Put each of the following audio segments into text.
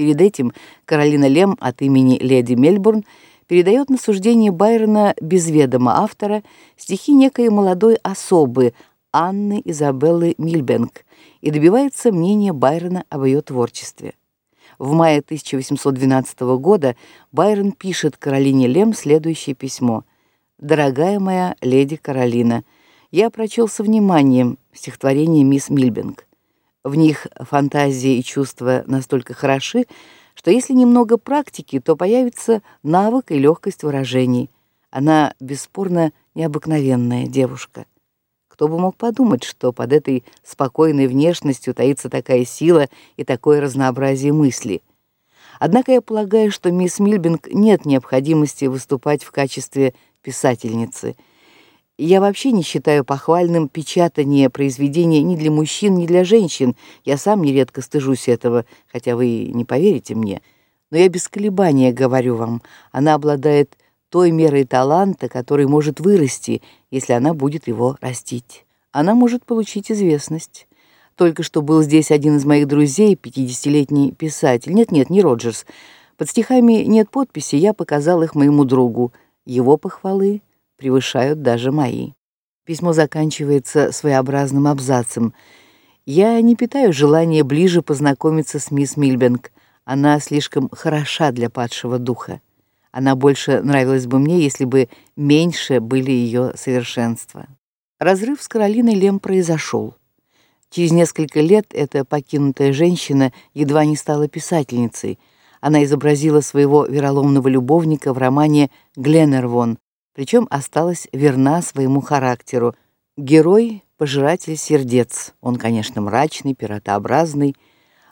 Перед этим Каролина Лем от имени леди Мельбурн передает на суждение Байрона без ведома автора стихи некой молодой особы Анны Изабеллы Мильбенк и добивается мнения Байрона об ее творчестве. В мае 1812 года Байрон пишет Каролине Лем следующее письмо: "Дорогая моя леди Каролина, я прочел со вниманием стихотворение мисс Мильбенк. В них фантазия и чувства настолько хороши, что если немного практики, то появится навык и легкость выражений. Она бесспорно необыкновенная девушка. Кто бы мог подумать, что под этой спокойной внешностью таится такая сила и такое разнообразие мыслей. Однако я полагаю, что мисс Мильбинг нет необходимости выступать в качестве писательницы – я вообще не считаю похвальным печатание произведений ни для мужчин, ни для женщин. Я сам нередко стыжусь этого, хотя вы не поверите мне. Но я без колебания говорю вам, она обладает той мерой таланта, который может вырасти, если она будет его растить. Она может получить известность. Только что был здесь один из моих друзей, пятидесятилетний писатель. Нет-нет, не Роджерс. Под стихами нет подписи, я показал их моему другу. Его похвалы превышают даже мои. Письмо заканчивается своеобразным абзацем. Я не питаю желания ближе познакомиться с мисс Мильбенк. Она слишком хороша для падшего духа. Она больше нравилась бы мне, если бы меньше были ее совершенства. Разрыв с Каролиной Лем произошел. Через несколько лет эта покинутая женщина едва не стала писательницей. Она изобразила своего вероломного любовника в романе Гленнервон, причем осталась верна своему характеру. Герой пожиратель сердец. Он, конечно, мрачный, пиратообразный,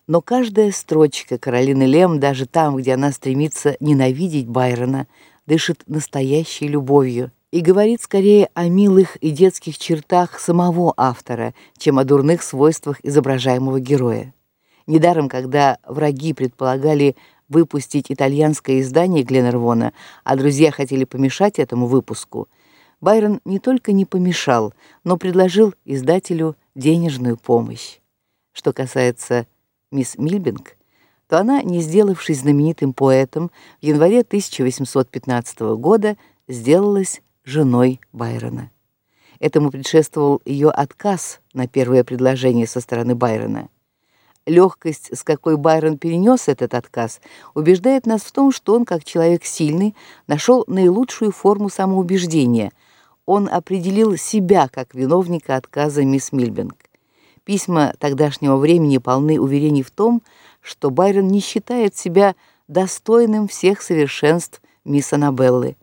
но каждая строчка Каролины Лем, даже там, где она стремится ненавидеть Байрона, дышит настоящей любовью и говорит скорее о милых и детских чертах самого автора, чем о дурных свойствах изображаемого героя. Недаром, когда враги предполагали выпустить итальянское издание Гленнервона, а друзья хотели помешать этому выпуску, Байрон не только не помешал, но предложил издателю денежную помощь. Что касается мисс Мильбинг, то она, не сделавшись знаменитым поэтом, в январе 1815 года сделалась женой Байрона. Этому предшествовал ее отказ на первое предложение со стороны Байрона. Легкость, с какой Байрон перенес этот отказ, убеждает нас в том, что он, как человек сильный, нашел наилучшую форму самоубеждения. Он определил себя как виновника отказа мисс Мильбинг. Письма тогдашнего времени полны уверений в том, что Байрон не считает себя достойным всех совершенств мисс Аннабеллы.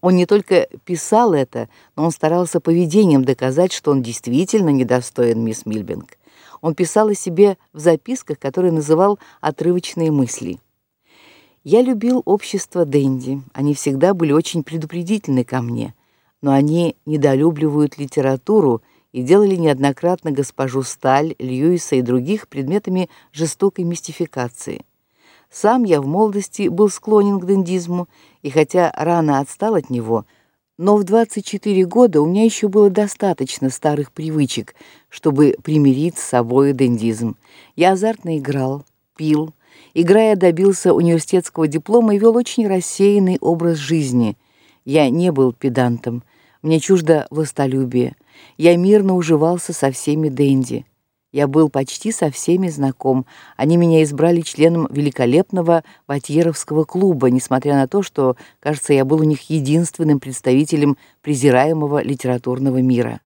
Он не только писал это, но он старался поведением доказать, что он действительно недостоин мисс Мильбинг он писал о себе в записках, которые называл отрывочные мысли. Я любил общество Дэнди. Они всегда были очень предупредительны ко мне, но они недолюбливают литературу и делали неоднократно госпожу Сталь, Льюиса и других предметами жестокой мистификации. Сам я в молодости был склонен к дендизму, и хотя рано отстал от него, но в 24 года у меня еще было достаточно старых привычек, чтобы примирить с собой дендизм. Я азартно играл, пил, играя добился университетского диплома и вел очень рассеянный образ жизни. Я не был педантом, мне чуждо властолюбие. Я мирно уживался со всеми денди. Я был почти со всеми знаком. Они меня избрали членом великолепного Ватьеровского клуба, несмотря на то, что, кажется, я был у них единственным представителем презираемого литературного мира.